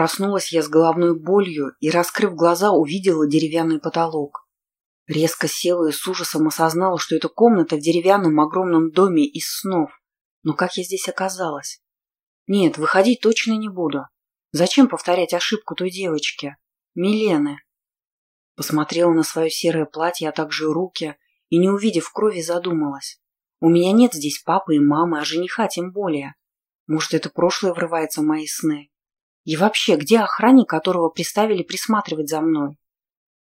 Проснулась я с головной болью и, раскрыв глаза, увидела деревянный потолок. Резко села и с ужасом осознала, что это комната в деревянном огромном доме из снов. Но как я здесь оказалась? Нет, выходить точно не буду. Зачем повторять ошибку той девочки? Милены. Посмотрела на свое серое платье, а также руки, и, не увидев крови, задумалась. У меня нет здесь папы и мамы, а жениха тем более. Может, это прошлое врывается в мои сны. И вообще, где охранник, которого приставили присматривать за мной?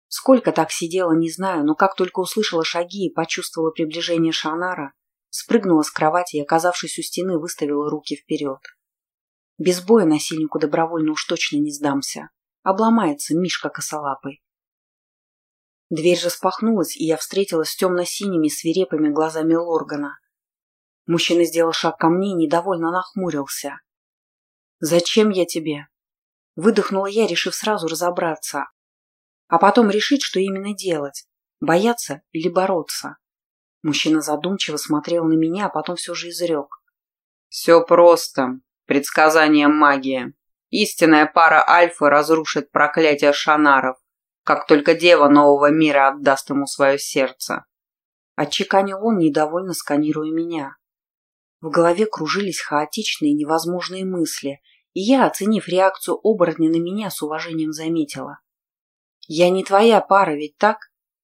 Сколько так сидела, не знаю, но как только услышала шаги и почувствовала приближение Шанара, спрыгнула с кровати и, оказавшись у стены, выставила руки вперед. Без боя насильнику добровольно уж точно не сдамся. Обломается Мишка косолапый. Дверь распахнулась, и я встретилась с темно-синими свирепыми глазами Лоргана. Мужчина сделал шаг ко мне и недовольно нахмурился. «Зачем я тебе?» Выдохнула я, решив сразу разобраться, а потом решить, что именно делать – бояться или бороться. Мужчина задумчиво смотрел на меня, а потом все же изрек. «Все просто. Предсказание магии. Истинная пара Альфы разрушит проклятие Шанаров, как только Дева Нового Мира отдаст ему свое сердце». Отчеканил он, недовольно сканируя меня. В голове кружились хаотичные невозможные мысли – я, оценив реакцию оборотня на меня, с уважением заметила. «Я не твоя пара, ведь так?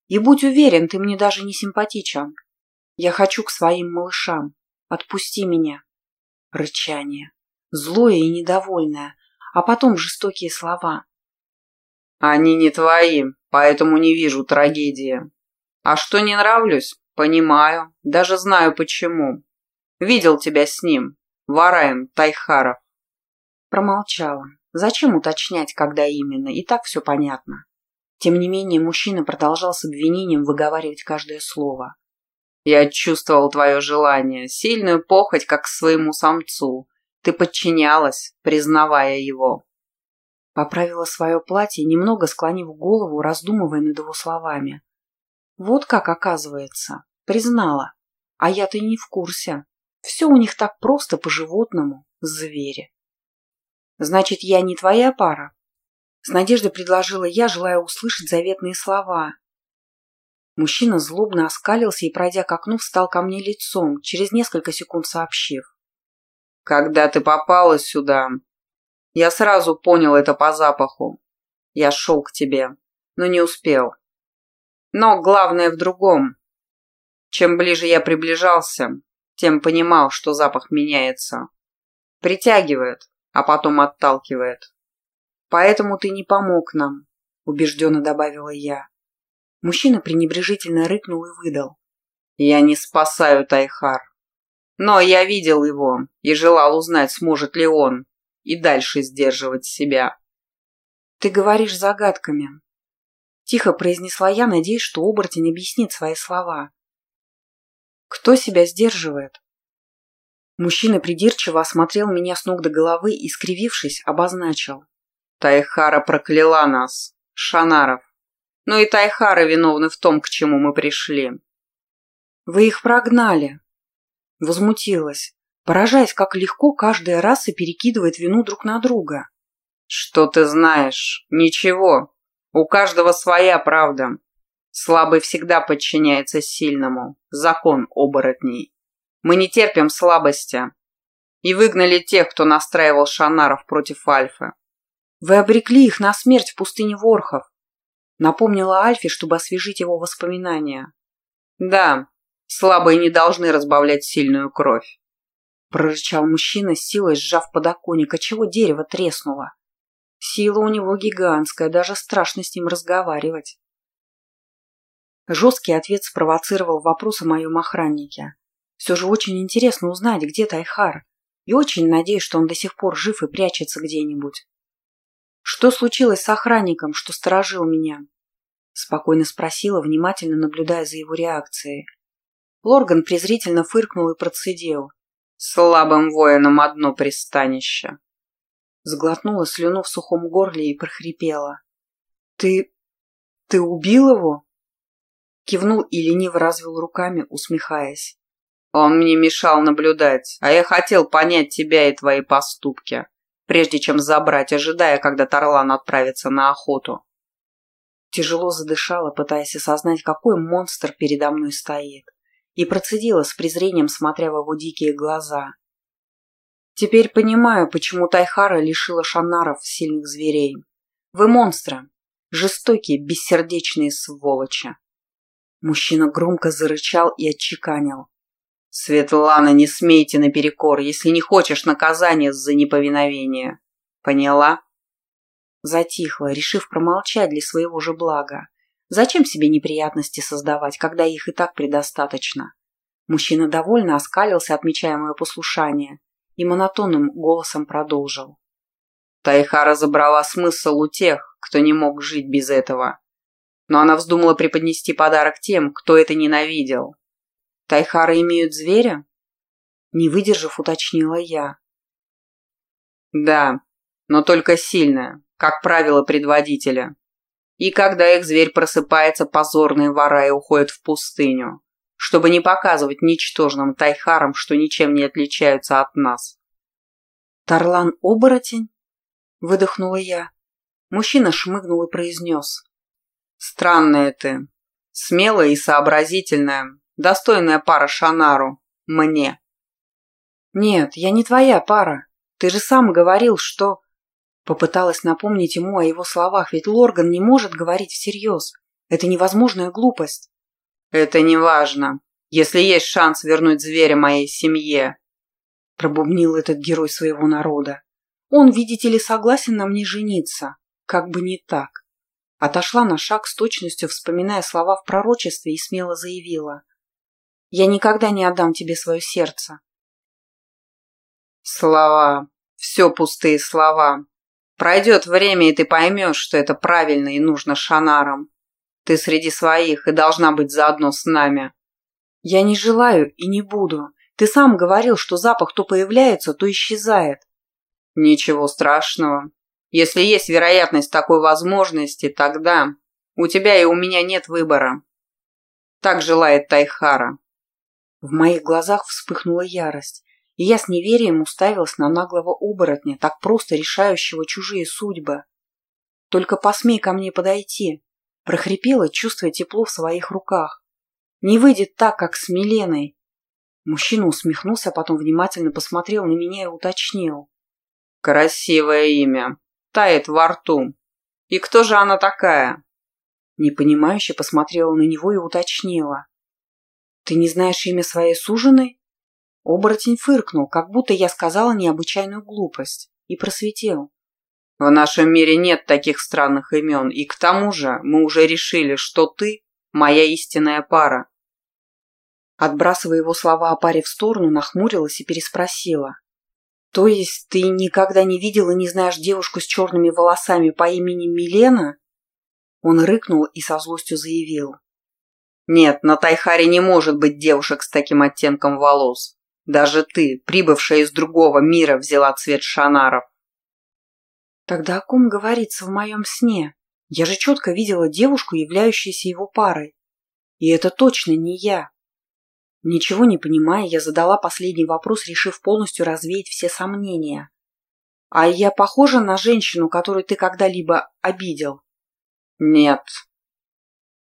И будь уверен, ты мне даже не симпатичен. Я хочу к своим малышам. Отпусти меня». Рычание. Злое и недовольное, а потом жестокие слова. «Они не твои, поэтому не вижу трагедии. А что не нравлюсь, понимаю, даже знаю почему. Видел тебя с ним, Вараем Тайхаров. Промолчала. Зачем уточнять, когда именно? И так все понятно. Тем не менее, мужчина продолжал с обвинением выговаривать каждое слово. «Я чувствовал твое желание, сильную похоть, как к своему самцу. Ты подчинялась, признавая его». Поправила свое платье, немного склонив голову, раздумывая над его словами. Вот как оказывается. Признала. А я-то не в курсе. Все у них так просто по-животному, звери. Значит, я не твоя пара? С надеждой предложила я, желая услышать заветные слова. Мужчина злобно оскалился и, пройдя к окну, встал ко мне лицом, через несколько секунд сообщив. «Когда ты попала сюда, я сразу понял это по запаху. Я шел к тебе, но не успел. Но главное в другом. Чем ближе я приближался, тем понимал, что запах меняется. Притягивает, а потом отталкивает. «Поэтому ты не помог нам», – убежденно добавила я. Мужчина пренебрежительно рыкнул и выдал. «Я не спасаю Тайхар. Но я видел его и желал узнать, сможет ли он и дальше сдерживать себя». «Ты говоришь загадками», – тихо произнесла я, надеясь, что оборотень объяснит свои слова. «Кто себя сдерживает?» Мужчина придирчиво осмотрел меня с ног до головы и, скривившись, обозначил. «Тайхара прокляла нас, Шанаров. Но и Тайхара виновны в том, к чему мы пришли». «Вы их прогнали!» Возмутилась, поражаясь, как легко каждая раса перекидывает вину друг на друга. «Что ты знаешь? Ничего. У каждого своя правда. Слабый всегда подчиняется сильному. Закон оборотней». Мы не терпим слабости. И выгнали тех, кто настраивал шанаров против Альфы. Вы обрекли их на смерть в пустыне Ворхов. Напомнила Альфе, чтобы освежить его воспоминания. Да, слабые не должны разбавлять сильную кровь. Прорычал мужчина, силой сжав подоконник, отчего дерево треснуло. Сила у него гигантская, даже страшно с ним разговаривать. Жесткий ответ спровоцировал вопрос о моем охраннике. Все же очень интересно узнать, где Тайхар, и очень надеюсь, что он до сих пор жив и прячется где-нибудь. Что случилось с охранником, что сторожил меня? Спокойно спросила, внимательно наблюдая за его реакцией. Лорган презрительно фыркнул и процедил. «Слабым воинам одно пристанище». Сглотнула слюну в сухом горле и прохрипела. «Ты... ты убил его?» Кивнул и лениво развел руками, усмехаясь. Он мне мешал наблюдать, а я хотел понять тебя и твои поступки. прежде чем забрать, ожидая, когда Тарлан отправится на охоту. Тяжело задышала, пытаясь осознать, какой монстр передо мной стоит, и процедила с презрением, смотря в его дикие глаза. Теперь понимаю, почему Тайхара лишила шанаров сильных зверей. Вы монстры, жестокие, бессердечные сволочи. Мужчина громко зарычал и отчеканил. «Светлана, не смейте наперекор, если не хочешь наказания за неповиновение. Поняла?» Затихла, решив промолчать для своего же блага. Зачем себе неприятности создавать, когда их и так предостаточно? Мужчина довольно оскалился, отмечая мое послушание, и монотонным голосом продолжил. Тайхара забрала смысл у тех, кто не мог жить без этого. Но она вздумала преподнести подарок тем, кто это ненавидел. Тайхары имеют зверя? Не выдержав, уточнила я. Да, но только сильное, как правило, предводителя. И когда их зверь просыпается, позорные вора и уходят в пустыню, чтобы не показывать ничтожным тайхарам, что ничем не отличаются от нас. «Тарлан-оборотень?» – выдохнула я. Мужчина шмыгнул и произнес. «Странная ты. Смелая и сообразительная. Достойная пара Шанару. Мне». «Нет, я не твоя пара. Ты же сам говорил, что...» Попыталась напомнить ему о его словах, ведь Лорган не может говорить всерьез. Это невозможная глупость. «Это не важно. Если есть шанс вернуть зверя моей семье», пробубнил этот герой своего народа. Он, видите ли, согласен на мне жениться. Как бы не так. Отошла на шаг с точностью, вспоминая слова в пророчестве, и смело заявила. «Я никогда не отдам тебе свое сердце». Слова. Все пустые слова. Пройдет время, и ты поймешь, что это правильно и нужно Шанарам. Ты среди своих и должна быть заодно с нами. Я не желаю и не буду. Ты сам говорил, что запах то появляется, то исчезает. Ничего страшного. Если есть вероятность такой возможности, тогда у тебя и у меня нет выбора. Так желает Тайхара. В моих глазах вспыхнула ярость, и я с неверием уставилась на наглого оборотня, так просто решающего чужие судьбы. Только посмей ко мне подойти, прохрипела, чувствуя тепло в своих руках. Не выйдет так, как с Миленой. Мужчина усмехнулся, а потом внимательно посмотрел на меня и уточнил. Красивое имя тает во рту. И кто же она такая?» Непонимающе посмотрела на него и уточнила. «Ты не знаешь имя своей суженой?» Оборотень фыркнул, как будто я сказала необычайную глупость, и просветил. «В нашем мире нет таких странных имен, и к тому же мы уже решили, что ты – моя истинная пара». Отбрасывая его слова о паре в сторону, нахмурилась и переспросила. То есть ты никогда не видел и не знаешь девушку с черными волосами по имени Милена? Он рыкнул и со злостью заявил. Нет, на Тайхаре не может быть девушек с таким оттенком волос. Даже ты, прибывшая из другого мира, взяла цвет шанаров. Тогда о ком говорится в моем сне? Я же четко видела девушку, являющуюся его парой. И это точно не я. Ничего не понимая, я задала последний вопрос, решив полностью развеять все сомнения. «А я похожа на женщину, которую ты когда-либо обидел?» «Нет».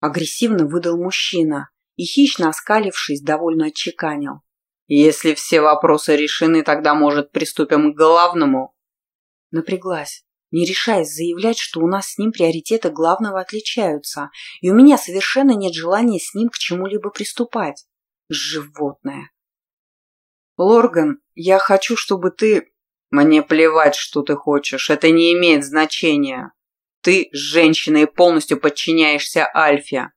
Агрессивно выдал мужчина и, хищно оскалившись, довольно отчеканил. «Если все вопросы решены, тогда, может, приступим к главному?» Напряглась, не решаясь заявлять, что у нас с ним приоритеты главного отличаются, и у меня совершенно нет желания с ним к чему-либо приступать. Животное. Лорган, я хочу, чтобы ты... Мне плевать, что ты хочешь. Это не имеет значения. Ты женщина и полностью подчиняешься Альфе.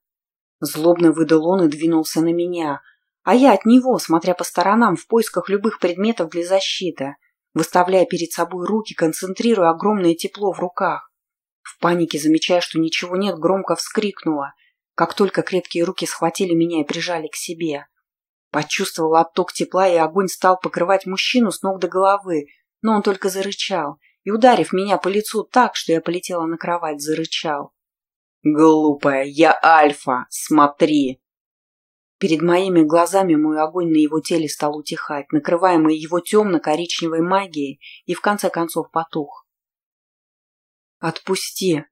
Злобно выдал он и двинулся на меня, а я от него, смотря по сторонам в поисках любых предметов для защиты, выставляя перед собой руки, концентрируя огромное тепло в руках. В панике, замечая, что ничего нет, громко вскрикнула, как только крепкие руки схватили меня и прижали к себе. Почувствовал отток тепла, и огонь стал покрывать мужчину с ног до головы, но он только зарычал и, ударив меня по лицу так, что я полетела на кровать, зарычал. «Глупая, я Альфа, смотри!» Перед моими глазами мой огонь на его теле стал утихать, накрываемый его темно-коричневой магией, и в конце концов потух. «Отпусти!»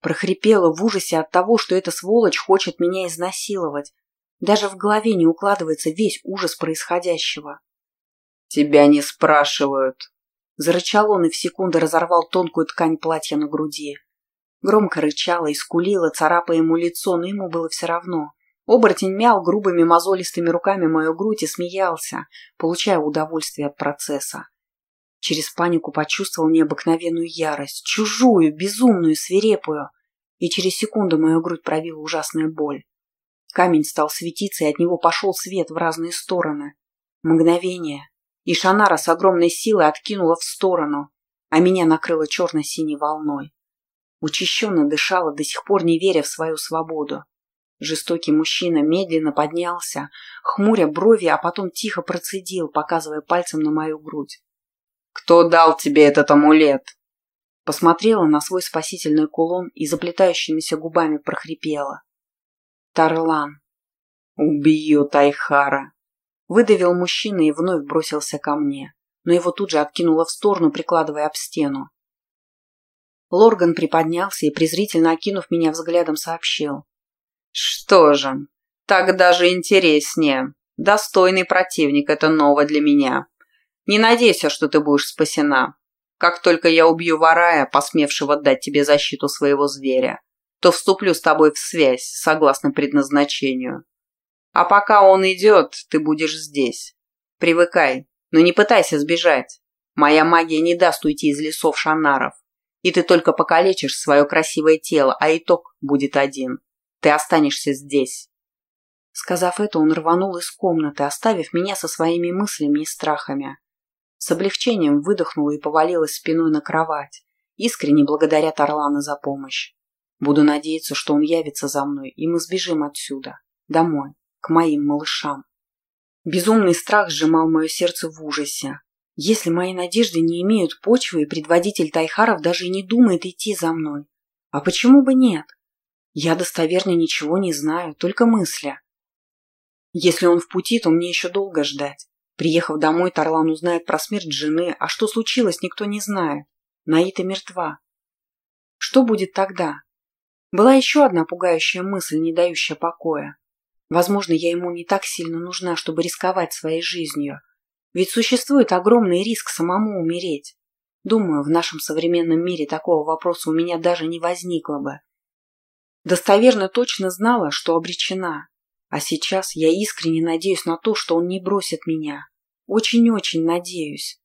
Прохрипела в ужасе от того, что эта сволочь хочет меня изнасиловать. Даже в голове не укладывается весь ужас происходящего. «Тебя не спрашивают!» Зарычал он и в секунду разорвал тонкую ткань платья на груди. Громко рычала и скулила, царапая ему лицо, но ему было все равно. Оборотень мял грубыми мозолистыми руками мою грудь и смеялся, получая удовольствие от процесса. Через панику почувствовал необыкновенную ярость, чужую, безумную, свирепую. И через секунду мою грудь пробила ужасная боль. Камень стал светиться, и от него пошел свет в разные стороны. Мгновение, и Шанара с огромной силой откинула в сторону, а меня накрыло черно-синей волной. Учащенно дышала, до сих пор не веря в свою свободу. Жестокий мужчина медленно поднялся, хмуря брови, а потом тихо процедил, показывая пальцем на мою грудь. «Кто дал тебе этот амулет?» Посмотрела на свой спасительный кулон и заплетающимися губами прохрипела. «Тарлан». «Убью Тайхара!» Выдавил мужчина и вновь бросился ко мне, но его тут же откинуло в сторону, прикладывая об стену. Лорган приподнялся и, презрительно окинув меня взглядом, сообщил. Что же, так даже интереснее. Достойный противник – это ново для меня. Не надейся, что ты будешь спасена. Как только я убью Варая, посмевшего дать тебе защиту своего зверя, то вступлю с тобой в связь, согласно предназначению. А пока он идет, ты будешь здесь. Привыкай, но не пытайся сбежать. Моя магия не даст уйти из лесов Шанаров, и ты только покалечишь свое красивое тело, а итог будет один. Ты останешься здесь. Сказав это, он рванул из комнаты, оставив меня со своими мыслями и страхами. С облегчением выдохнула и повалилась спиной на кровать, искренне благодаря Тарлана за помощь. Буду надеяться, что он явится за мной, и мы сбежим отсюда, домой, к моим малышам. Безумный страх сжимал мое сердце в ужасе. Если мои надежды не имеют почвы, и предводитель Тайхаров даже не думает идти за мной. А почему бы нет? Я достоверно ничего не знаю, только мысли. Если он в пути, то мне еще долго ждать. Приехав домой, Тарлан узнает про смерть жены, а что случилось, никто не знает. Наита мертва. Что будет тогда? Была еще одна пугающая мысль, не дающая покоя. Возможно, я ему не так сильно нужна, чтобы рисковать своей жизнью. Ведь существует огромный риск самому умереть. Думаю, в нашем современном мире такого вопроса у меня даже не возникло бы. Достоверно точно знала, что обречена. А сейчас я искренне надеюсь на то, что он не бросит меня. Очень-очень надеюсь.